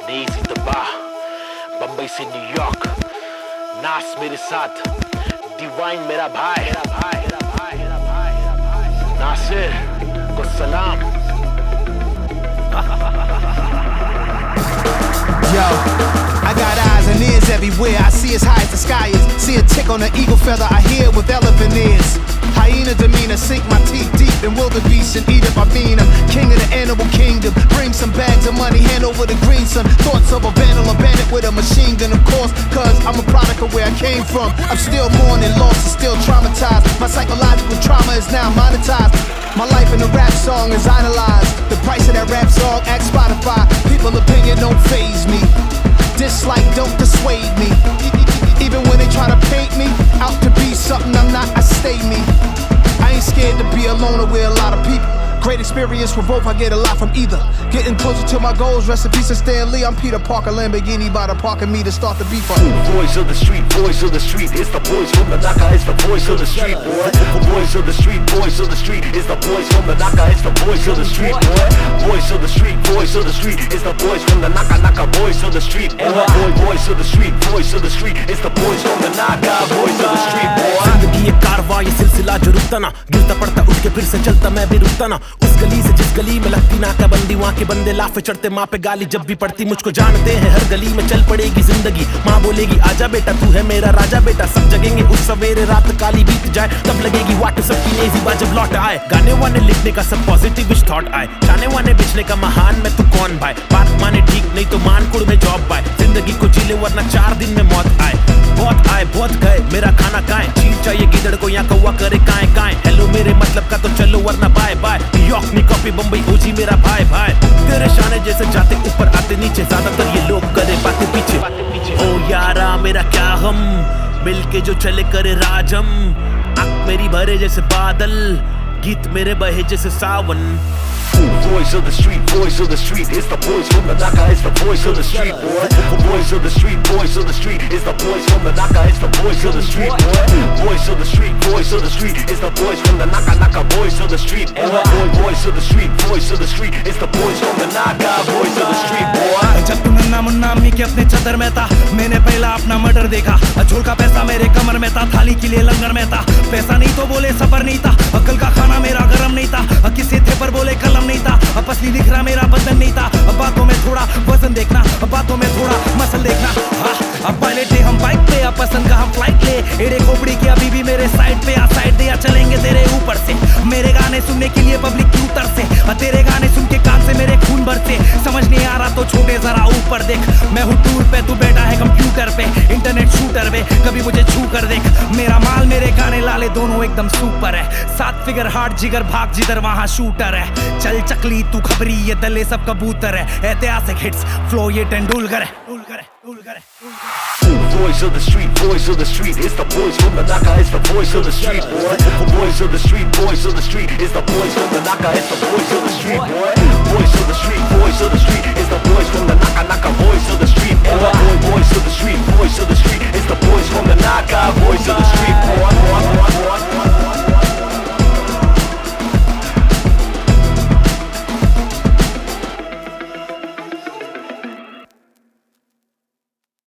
नेजी तबाह बम्बई से न्यूयॉर्क नास मेरे साथ डिवाइन मेरा भाई मेरा भाई मेरा भाई मेरा भाई मेरा भाई नासिर को सलाम Yo, I got eyes and ears everywhere. I see as high as the sky is. See a tick on an eagle feather. I hear it with elephant ears. Hyena demeanor, sink my teeth deep in wildebeest and eat up. I mean, I'm king of the animal kingdom. Bring some bags of money, hand over the green sun. Thoughts of a vandal, a bandit with a machine gun, of course. Cause I'm a product of where I came from. I'm still mourning, lost and still traumatized. My psychological trauma is now monetized. My life in a rap song is idolized. The price of that rap song at Spotify. People opinion don't phase me. Dislike don't dissuade me. experience for both, I get a lot from either. Getting closer to my goals, recipes to Stan Lee. I'm Peter Parker, Lamborghini by the parking me to start the beef up. Voice of the street, voice of the street. It's the boys from the Naka, it's the voice of the street, boy. Voice of the street, voice of the street. It's the boys from the Naka, it's the voice of the street, boy. Voice of the street, voice of the street. It's the boys from the Naka, Naka, voice of the street, boy. Boy, voice of the street, voice of the street. It's the boys from the Naka, voice of the street, boy. जिंदगी एक कारवा ये सिलसिला जो रुकता ना गिरता पड़ता उठ के फिर से चलता मैं भी रुकता ना। उस गली से जिस गली में लगती नाकाबंदी वहाँ के बंदे लाफे चढ़ते, माँ पे गाली जब भी पड़ती, मुझको जानते हैं हर गली में चल पड़ेगी ज़िंदगी। माँ बोलेगी, आजा बेटा, तू है मेरा राजा बेटा, सब जगेंगे उस सवेरे रात काली बीत जाए, तब लगेगी वाट सबकी नेजी जब लौट आए? गाने वाने लिखने का सब पॉजिटिव थॉट आए। जाने वाने बिछने का महान मैं तू कौन भाई? बात माने ठीक नहीं तो मानकुड़ में जॉब नीचे ज़्यादातर ये लोग करे बातें पीछे ओ यारा मेरा क्या हम मिलके जो चले करे राजम आँख मेरी भरे जैसे बादल गीत मेरे बहे जैसे सावन Voice of the street, voice of the street. It's the boys from the Naka, it's the voice of the street, boy. Voice of the street, voice of the street. It's the boys from the Naka, it's the voice of the street, boy. Voice of the street, voice of the street. It's the boys from the Naka, Naka, voice of the street, boy. Boy, voice of the street, voice of the street. It's the boys from the Naka, voice के अपने चदर में था। मैंने पहला अपना murder देखा। झोल का पैसा मेरे कमर में था। थाली के लिए लंगर में था। पैसा नहीं तो बोले सफ़र नहीं था। अकल का खाना मेरा गरम नहीं था। किसी थे पर बोले कलम नहीं था। असली दिख रहा मेरा बदन नहीं था। बातों में थोड़ा वज़न देखना। बातों में थोड़ा मसल देखना। हाँ अब पायलट हम बाइक पे, अब पसंद का हम फ़्लाइट ले। एड़े खोपड़ी की अभी भी मेरे साइड पे या साइड दे या चलेंगे तेरे ऊपर से। मेरे गाने सुनने के लिए पब्लिक क्यों तरसे? तेरे गाने सुन के कान से मेरे खून भरते नहीं आ रहा तो छोटे जरा ऊपर देख मैं हूँ टूर पे तू बैठा है कंप्यूटर पे इंटरनेट शूटर पे कभी मुझे छू कर देख मेरा माल मेरे गाने लाले दोनों एकदम सुपर है सात फिगर हार्ट जिगर भाग जिधर वहाँ शूटर है चल चकली तू खबरी ये दले सब कबूतर है ऐतिहासिक हिट्स फ्लो ये तेंदुलकर है है है Voice of the street, voice of the street. It's the boys from the Naka, it's the voice of the street, boy. Voice of the street, voice of the street. It's the boys from the Naka, it's the voice of the street, boy. Voice of the street, voice of the street. voice from the knock knock voice of the street. Oh, boy, voice of the street, voice